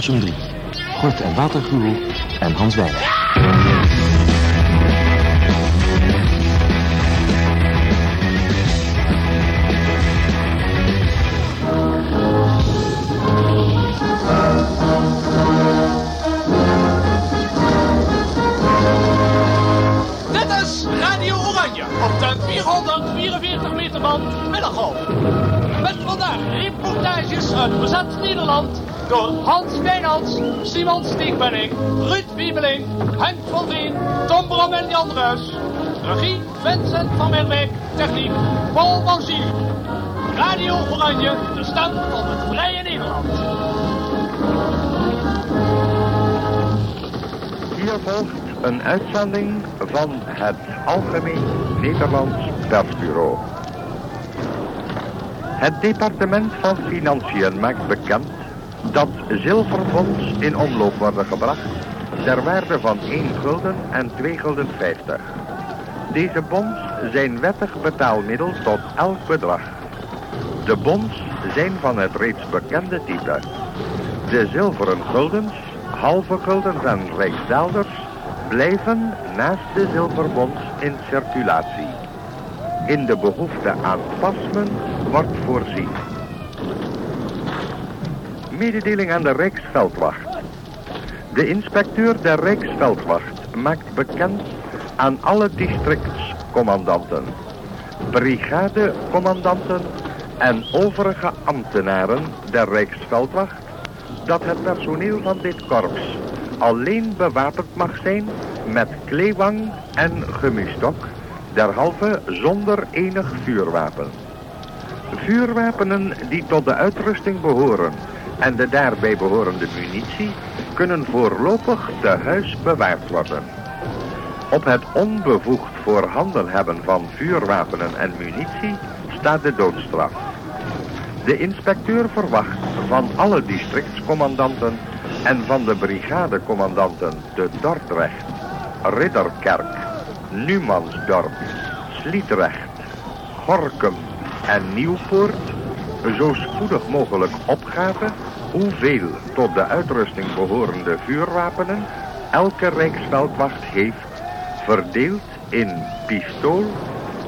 Hilversum 3. Gort en Waterguru en Hans Weijer. Dit is Radio Oranje op de 444 meter band. Met vandaag reportages uit bezet Nederland door Hans Wijnands, Simon Steekpenning, Ruud Wiebeling, Henk van Veen, Tom Bram en Jan Ruis. Regie Vincent van Merwijk, techniek Paul van Ziel. Radio Oranje, de stem van het vrije Nederland. Hier volgt een uitzending van het Algemeen Nederlands Persbureau. Het departement van Financiën maakt bekend dat zilverbonds in omloop worden gebracht ter waarde van 1 gulden en 2 gulden 50. Deze bonds zijn wettig betaalmiddel tot elk bedrag. De bonds zijn van het reeds bekende type. De zilveren guldens, halve guldens en rijksdaalders blijven naast de zilverbonds in circulatie. In de behoefte aan pasmen wordt voorzien. Mededeling aan de Rijksveldwacht. De inspecteur der Rijksveldwacht maakt bekend aan alle districtscommandanten, brigadecommandanten en overige ambtenaren der Rijksveldwacht dat het personeel van dit korps alleen bewapend mag zijn met kleewang en gummistok, derhalve zonder enig vuurwapen. Vuurwapenen die tot de uitrusting behoren en de daarbij behorende munitie kunnen voorlopig te huis bewaard worden. Op het onbevoegd voorhanden hebben van vuurwapenen en munitie staat de doodstraf. De inspecteur verwacht van alle districtscommandanten en van de brigadecommandanten te Dordrecht, Ridderkerk, Numansdorp, Sliedrecht, Gorkum en Nieuwpoort zo spoedig mogelijk opgave hoeveel tot de uitrusting behorende vuurwapenen elke Rijksveldwacht heeft, verdeeld in pistool,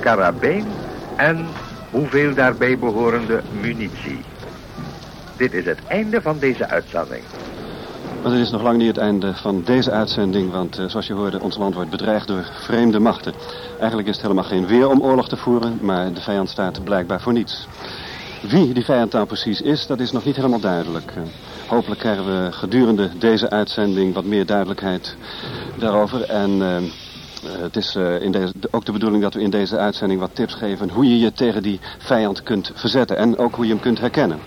karabijn en hoeveel daarbij behorende munitie. Dit is het einde van deze uitzending. Maar dit is nog lang niet het einde van deze uitzending, want uh, zoals je hoorde, ons land wordt bedreigd door vreemde machten. Eigenlijk is het helemaal geen weer om oorlog te voeren, maar de vijand staat blijkbaar voor niets. Wie die vijand nou precies is, dat is nog niet helemaal duidelijk. Uh, hopelijk krijgen we gedurende deze uitzending wat meer duidelijkheid daarover. En uh, het is in deze, ook de bedoeling dat we in deze uitzending wat tips geven hoe je je tegen die vijand kunt verzetten en ook hoe je hem kunt herkennen.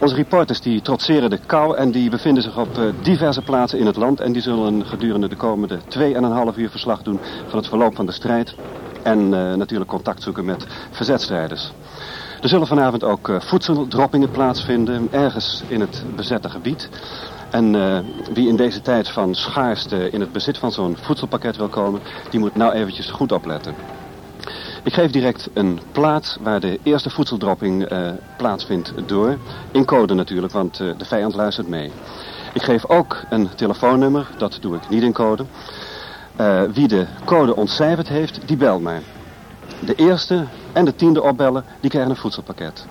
Onze reporters die trotseren de kou en die bevinden zich op diverse plaatsen in het land. En die zullen gedurende de komende 2,5 uur verslag doen van het verloop van de strijd. En natuurlijk contact zoeken met verzetstrijders. Er zullen vanavond ook uh, voedseldroppingen plaatsvinden, ergens in het bezette gebied. En uh, wie in deze tijd van schaarste in het bezit van zo'n voedselpakket wil komen, die moet nou eventjes goed opletten. Ik geef direct een plaats waar de eerste voedseldropping uh, plaatsvindt door. In code natuurlijk, want de vijand luistert mee. Ik geef ook een telefoonnummer, dat doe ik niet in code. Wie de code ontcijferd heeft, die belt mij. De eerste en de tiende opbellen, die krijgen een voedselpakket.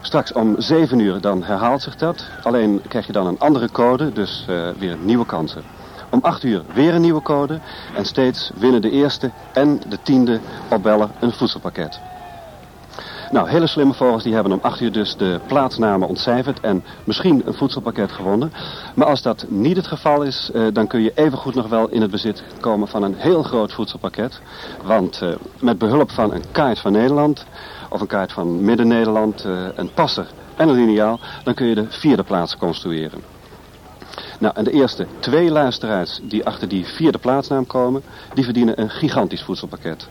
Straks om 7 uur dan herhaalt zich dat. Alleen krijg je dan een andere code, dus weer nieuwe kansen. Om 8 uur weer een nieuwe code. En steeds winnen de eerste en de tiende opbellen een voedselpakket. Nou, hele slimme vogels die hebben om 8 uur dus de plaatsnamen ontcijferd en misschien een voedselpakket gewonnen. Maar als dat niet het geval is, uh, dan kun je evengoed nog wel in het bezit komen van een heel groot voedselpakket. Want uh, met behulp van een kaart van Nederland of een kaart van Midden-Nederland, uh, een passer en een liniaal, dan kun je de vierde plaats construeren. Nou, en de eerste twee luisteraars die achter die vierde plaatsnaam komen, die verdienen een gigantisch voedselpakket.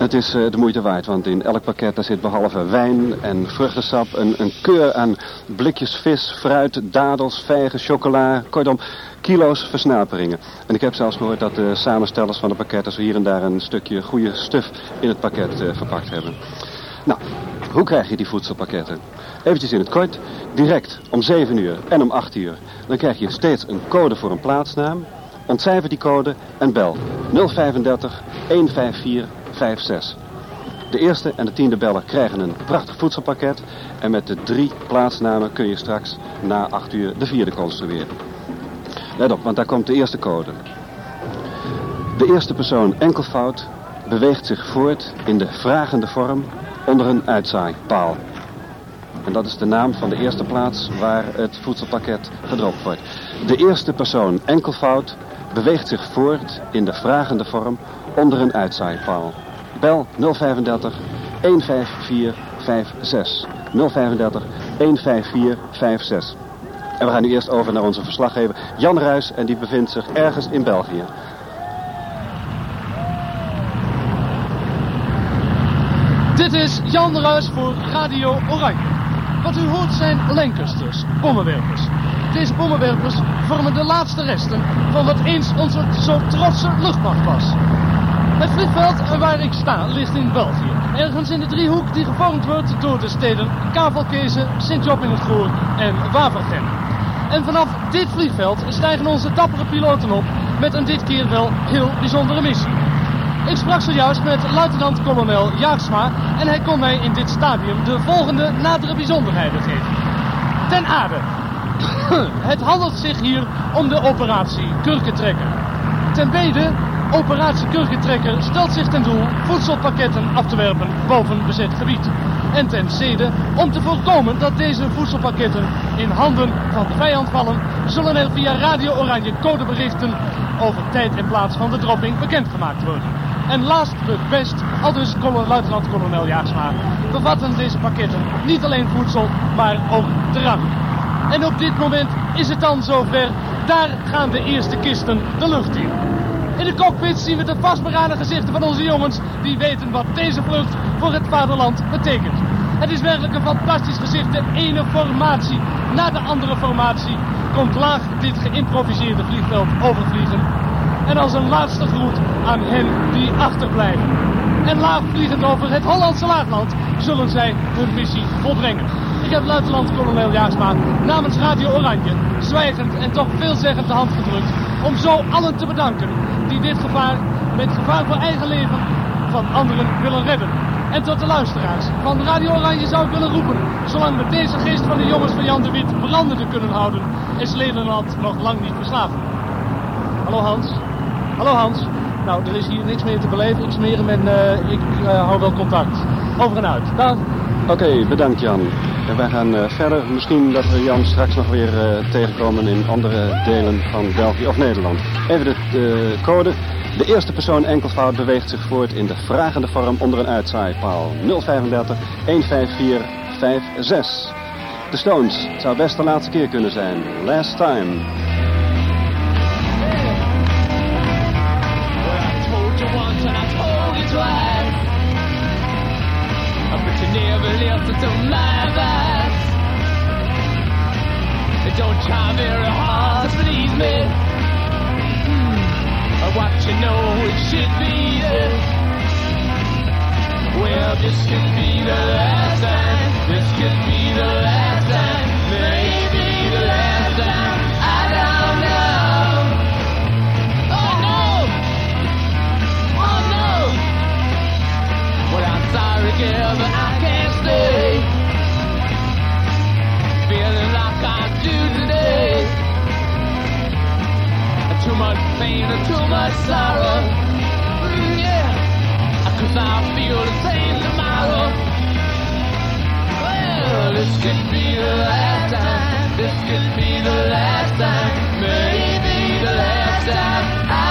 Het is uh, de moeite waard, want in elk pakket daar zit behalve wijn en vruchtensap een, een keur aan blikjes vis, fruit, dadels, vijgen, chocola, kortom, kilo's versnaperingen. En ik heb zelfs gehoord dat de samenstellers van de pakketten zo hier en daar een stukje goede stuf in het pakket uh, verpakt hebben. Nou, Hoe krijg je die voedselpakketten? Eventjes in het kort, direct om 7 uur en om 8 uur. Dan krijg je steeds een code voor een plaatsnaam. Ontcijfer die code en bel 035 154 56. De eerste en de tiende beller krijgen een prachtig voedselpakket. En met de drie plaatsnamen kun je straks na 8 uur de vierde construeren. Let op, want daar komt de eerste code. De eerste persoon enkelvoud beweegt zich voort in de vragende vorm onder een uitzaaipaal. En dat is de naam van de eerste plaats waar het voedselpakket gedropt wordt. De eerste persoon enkelvoud beweegt zich voort in de vragende vorm onder een uitzaaipaal. Bel 035 154 56. 035 154 56. En we gaan nu eerst over naar onze verslaggever Jan Ruis en die bevindt zich ergens in België. Dit is Jan Ruis voor Radio Oranje. Wat u hoort zijn Lancasters, bommenwerpers. Deze bommenwerpers vormen de laatste resten van wat eens onze zo trotse luchtmacht was. Het vliegveld waar ik sta ligt in België. Ergens in de driehoek die gevormd wordt door de steden Kavelkezen, Sint-Job in het en Wavergem. En vanaf dit vliegveld stijgen onze dappere piloten op met een dit keer wel heel bijzondere missie. Ik sprak zojuist met luitenant-kolonel Jaarsma en hij kon mij in dit stadium de volgende nadere bijzonderheden geven. Ten aarde. Het handelt zich hier om de operatie Kurkentrekker. Ten bede, operatie Kurkentrekker stelt zich ten doel voedselpakketten af te werpen boven bezet gebied. En ten tweede, om te voorkomen dat deze voedselpakketten in handen van de vijand vallen, zullen er via Radio Oranje codeberichten over tijd en plaats van de dropping bekendgemaakt worden. En last but best, al dus luitenant-kolonel Jaarsma, bevatten deze pakketten niet alleen voedsel, maar ook drank. En op dit moment is het dan zover, daar gaan de eerste kisten de lucht in. In de cockpit zien we de vastberaden gezichten van onze jongens die weten wat deze vlucht voor het vaderland betekent. Het is werkelijk een fantastisch gezicht. De ene formatie na de andere formatie komt laag dit geïmproviseerde vliegveld overvliegen. En als een laatste groet aan hen die achterblijven. En laag vliegend over het Hollandse laagland zullen zij hun missie volbrengen. Ik heb luitenant-kolonel Jaarsma namens Radio Oranje zwijgend en toch veelzeggend de hand gedrukt om zo allen te bedanken dit gevaar met gevaar voor eigen leven van anderen willen redden. En tot de luisteraars van Radio Oranje zou ik willen roepen, zolang we deze geest van de jongens van Jan de Wit brandende kunnen houden, is Nederland nog lang niet verslaven. Hallo Hans. Hallo Hans. Nou, er is hier niks meer te beleven. Ik smeer hem en uh, ik uh, hou wel contact. Over en uit. Oké, bedankt Jan. En wij gaan uh, verder. Misschien dat we Jan straks nog weer tegenkomen in andere delen van België of Nederland. Even de code. De eerste persoon enkelvoud beweegt zich voort in de vragende vorm onder een uitzaaipaal. 035 154 56. De Stones. Het zou best de laatste keer kunnen zijn. Last time. Listen to my advice. Don't try very hard to please me. Hmm. What you know it should be this. Well, this could be the last time. This could be the last time. Maybe the last time. I don't know. Oh no! Oh no! Well, I'm sorry, girl, but I this could not feel the same tomorrow Well it should be the last time. This could be the last time. Maybe the last time. I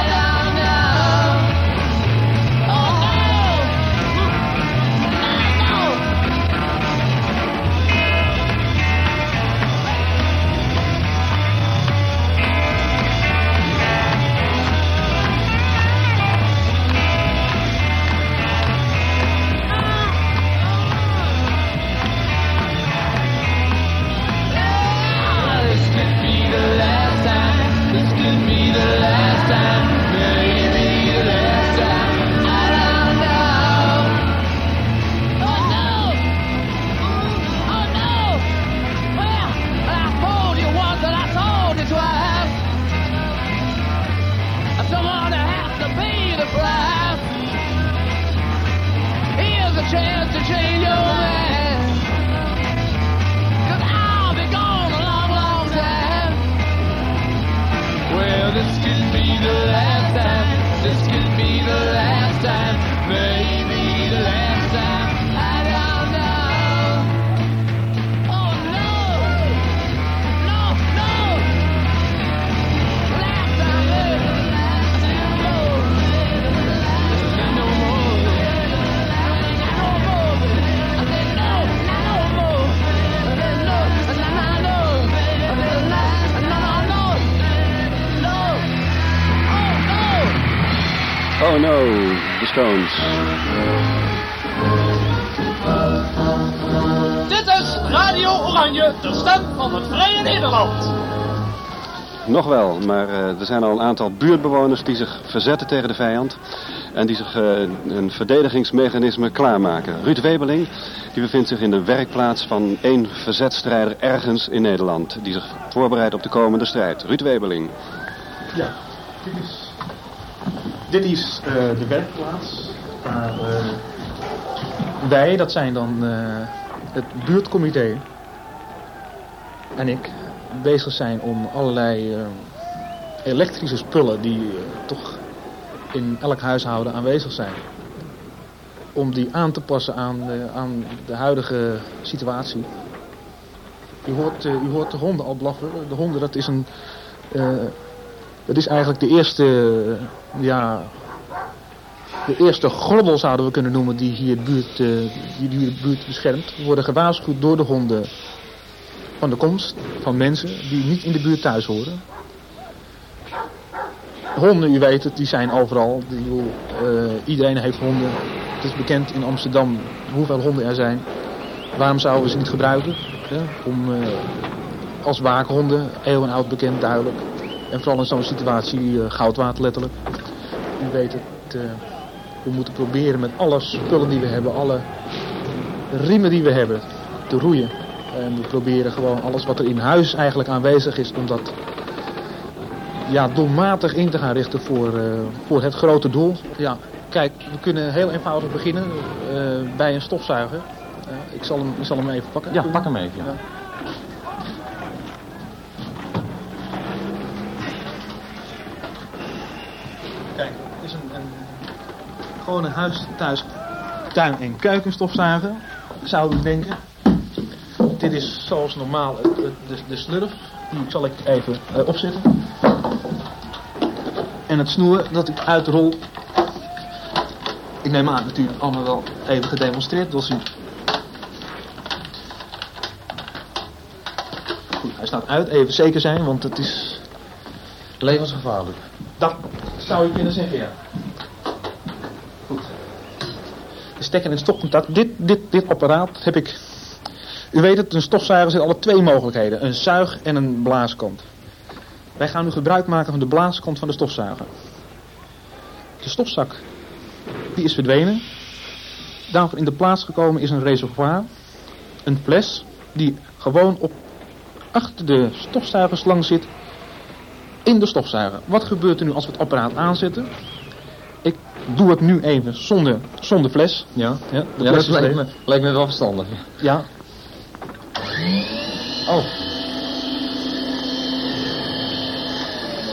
Stones. Dit is Radio Oranje, de stem van het Vrije Nederland. Nog wel, maar eh, er zijn al een aantal buurtbewoners die zich verzetten tegen de vijand. En die zich eh, een verdedigingsmechanisme klaarmaken. Ruud Webeling die bevindt zich in de werkplaats van één verzetstrijder ergens in Nederland. Die zich voorbereidt op de komende strijd. Ruud Webeling. Ja, dit is, dit is eh, de werkplaats waar eh, wij, dat zijn dan eh, het buurtcomité en ik, bezig zijn om allerlei elektrische spullen die toch in elk huishouden aanwezig zijn. Om die aan te passen aan, de- aan de huidige situatie. U hoort, u hoort de honden al blaffen. De honden, dat is een... het is eigenlijk de eerste, eh, ja, de eerste grobbel zouden we kunnen noemen die hier de buurt, eh, die buurt beschermt. Worden gewaarschuwd door de honden van de komst van mensen die niet in de buurt thuis horen. Honden, u weet het, die zijn overal. Eh, iedereen heeft honden. Het is bekend in Amsterdam hoeveel honden er zijn. Waarom zouden we ze niet gebruiken? Hè? Om, eh, als waakhonden, eeuwenoud bekend, duidelijk. En vooral in zo'n situatie eh, goudwater letterlijk. U weet het, eh, we moeten proberen met alle spullen die we hebben, alle riemen die we hebben, te roeien. En we proberen gewoon alles wat er in huis eigenlijk aanwezig is, om dat ja, doelmatig in te gaan richten voor, eh, voor het grote doel. Ja, kijk, we kunnen heel eenvoudig beginnen bij een stofzuiger. Ik, zal hem, ik zal hem even pakken. Ja, pak hem even. Ja. Kijk, het is een, een gewoon een huis, thuis, tuin- en keukenstofzuiger, zou u denken. Dit is zoals normaal de, de slurf. Die zal ik even eh, opzetten. En het snoer dat ik uitrol. Ik neem aan natuurlijk allemaal wel even gedemonstreerd. Dat u Goed, hij staat uit, even zeker zijn, want het is... Levensgevaarlijk. Dat zou je kunnen zeggen, ja. Goed. De stekker en stopcontact. Dit, dit, dit apparaat heb ik... U weet het, een stofzuiger zit alle twee mogelijkheden. Een zuig- en een blaaskant. Wij gaan nu gebruik maken van de blaaskant van de stofzuiger. De stofzak, die is verdwenen. Daarvoor in de plaats gekomen is een reservoir. Een fles die gewoon op achter de stofzuigerslang zit in de stofzuiger. Wat gebeurt er nu als we het apparaat aanzetten? Ik doe het nu even zonder, zonder fles. Ja, ja, de Ja, fles dat is lijkt me, lijkt me wel verstandig. Ja. Oh.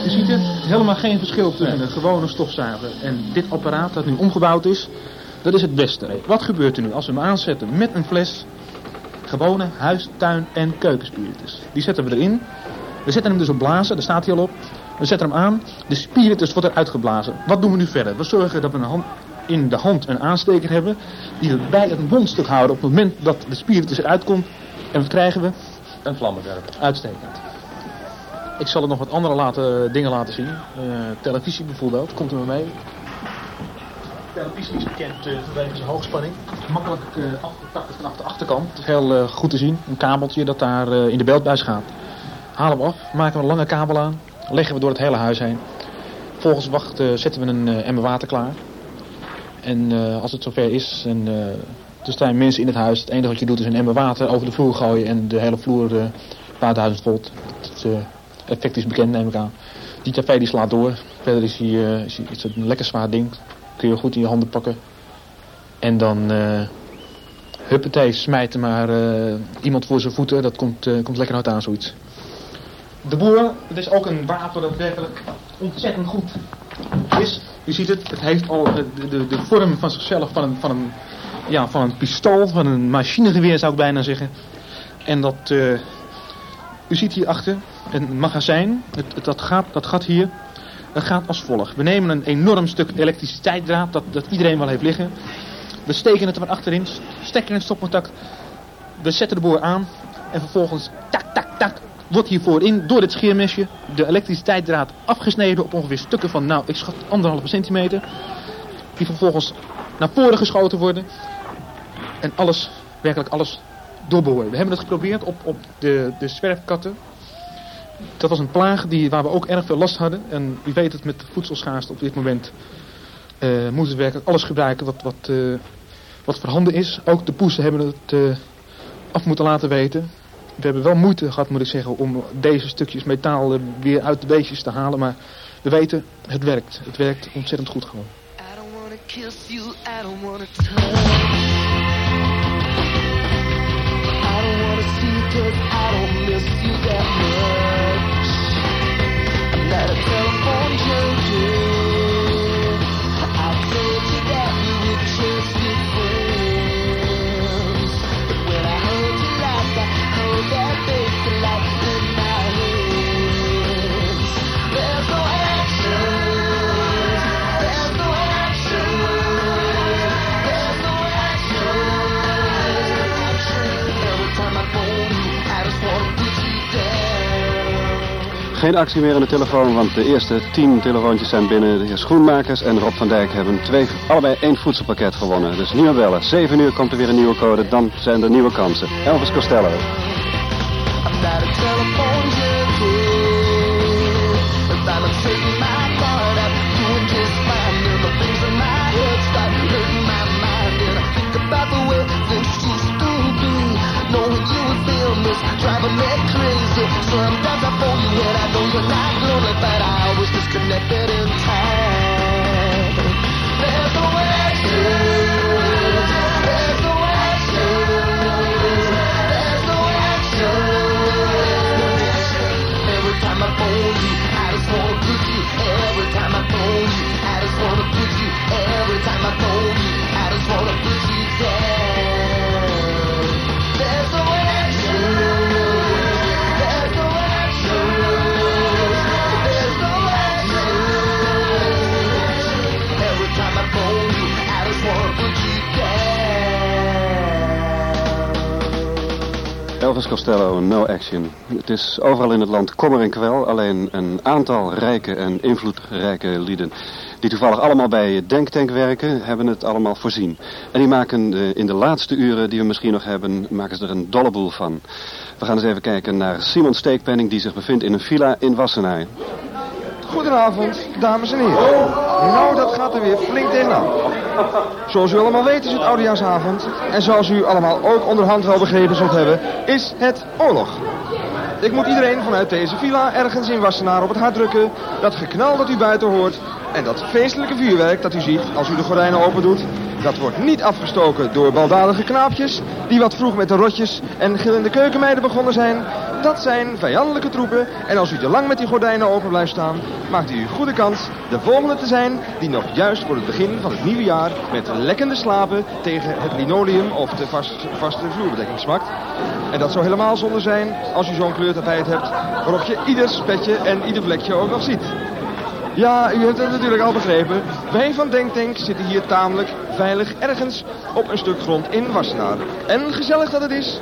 Je ziet het, helemaal geen verschil tussen een gewone stofzuiger en dit apparaat dat nu omgebouwd is. Dat is het beste. Wat gebeurt er nu als we hem aanzetten met een fles gewone huis, tuin en keukenspiritus? Die zetten we erin. We zetten hem dus op blazen, daar staat hij al op. We zetten hem aan, de spiritus wordt eruit geblazen. Wat doen we nu verder? We zorgen dat we een hand, in de hand een aansteker hebben die we bij het mondstuk houden op het moment dat de spiritus eruit komt. En wat krijgen we? Een vlammenwerper. Uitstekend. Ik zal er nog wat andere laten, dingen laten zien. Eh, televisie bijvoorbeeld, komt er maar mee. Televisie is bekend eh, vanwege zijn hoogspanning. Makkelijk eh takken vanaf de achterkant. Heel eh, goed te zien. Een kabeltje dat daar eh, in de beeldbuis gaat. Halen we af, maken we een lange kabel aan. Leggen we door het hele huis heen. Vervolgens wacht, eh, zetten we een eh, emmer water klaar. En eh, als het zover is en er staan mensen in het huis. Het enige wat je doet is een emmer water over de vloer gooien en de hele vloer een paar duizend volt. Het effect is bekend neem ik aan. Die tv die slaat door. Verder is, hij, is, is het een lekker zwaar ding. Kun je goed in je handen pakken. En dan, huppatee, smijten maar iemand voor zijn voeten. Dat komt, komt lekker uit aan, zoiets. De boer, het is ook een wapen dat werkelijk ontzettend goed is. U ziet het, het heeft al de, de, de vorm van zichzelf van een, van, een, ja, van een pistool, van een machinegeweer zou ik bijna zeggen. En dat, eh, u ziet hierachter een magazijn, het, dat, gaat, dat gaat hier, dat gaat als volgt. We nemen een enorm stuk elektriciteitsdraad dat, dat iedereen wel heeft liggen. We steken het er achterin, stekken in het stopcontact. We zetten de boor aan en vervolgens tak, tak, tak, wordt hier voorin door dit scheermesje de elektriciteitsdraad afgesneden op ongeveer stukken van, nou, ik schat anderhalve centimeter. Die vervolgens naar voren geschoten worden. En alles, werkelijk alles doorboren. We hebben het geprobeerd op, op de, de zwerfkatten. Dat was een plaag die, waar we ook erg veel last hadden. En u weet het met de voedselschaarste op dit moment eh, moeten we werkelijk alles gebruiken wat, wat, eh, wat voorhanden is. Ook de poesen hebben het eh, af moeten laten weten. We hebben wel moeite gehad, moet ik zeggen, om deze stukjes metaal er weer uit de beestjes te halen. Maar we weten, het werkt. Het werkt ontzettend goed gewoon. I Geen actie meer aan de telefoon, want de eerste tien telefoontjes zijn binnen. De heer Schoenmakers en Rob van Dijk hebben twee, allebei één voedselpakket gewonnen. Dus niet meer bellen. Zeven uur komt er weer een nieuwe code, dan zijn er nieuwe kansen. Elvis Costello. And I know you're not lonely, but I was disconnected in time. Costello, No Action. Het is overal in het land kommer en kwel. Alleen een aantal rijke en invloedrijke lieden... die toevallig allemaal bij Denktank werken... hebben het allemaal voorzien. En die maken in de laatste uren die we misschien nog hebben... maken ze er een dolle boel van. We gaan eens even kijken naar Simon Steekpenning... die zich bevindt in een villa in Wassenaar. Goedenavond, dames en heren. Nou, dat gaat er weer flink tegenaan. Zoals u allemaal weet is het oudejaarsavond. En zoals u allemaal ook onderhand wel begrepen zult hebben, is het oorlog. Ik moet iedereen vanuit deze villa ergens in Wassenaar op het hart drukken... dat geknal dat u buiten hoort en dat feestelijke vuurwerk dat u ziet als u de gordijnen open doet... dat wordt niet afgestoken door baldadige knaapjes... die wat vroeg met de rotjes en gillende keukenmeiden begonnen zijn... Dat zijn vijandelijke troepen en als u te lang met die gordijnen open blijft staan... maakt u goede kans de volgende te zijn die nog juist voor het begin van het nieuwe jaar... met lekkende slapen tegen het linoleum of de vast, vaste vloerbedekking smakt. En dat zou helemaal zonde zijn als u zo'n kleurtapijt hebt... waarop je ieder spetje en ieder vlekje ook nog ziet. Ja, u hebt het natuurlijk al begrepen. Wij van Denktank zitten hier tamelijk veilig ergens op een stuk grond in Wassenaar. En gezellig dat het is,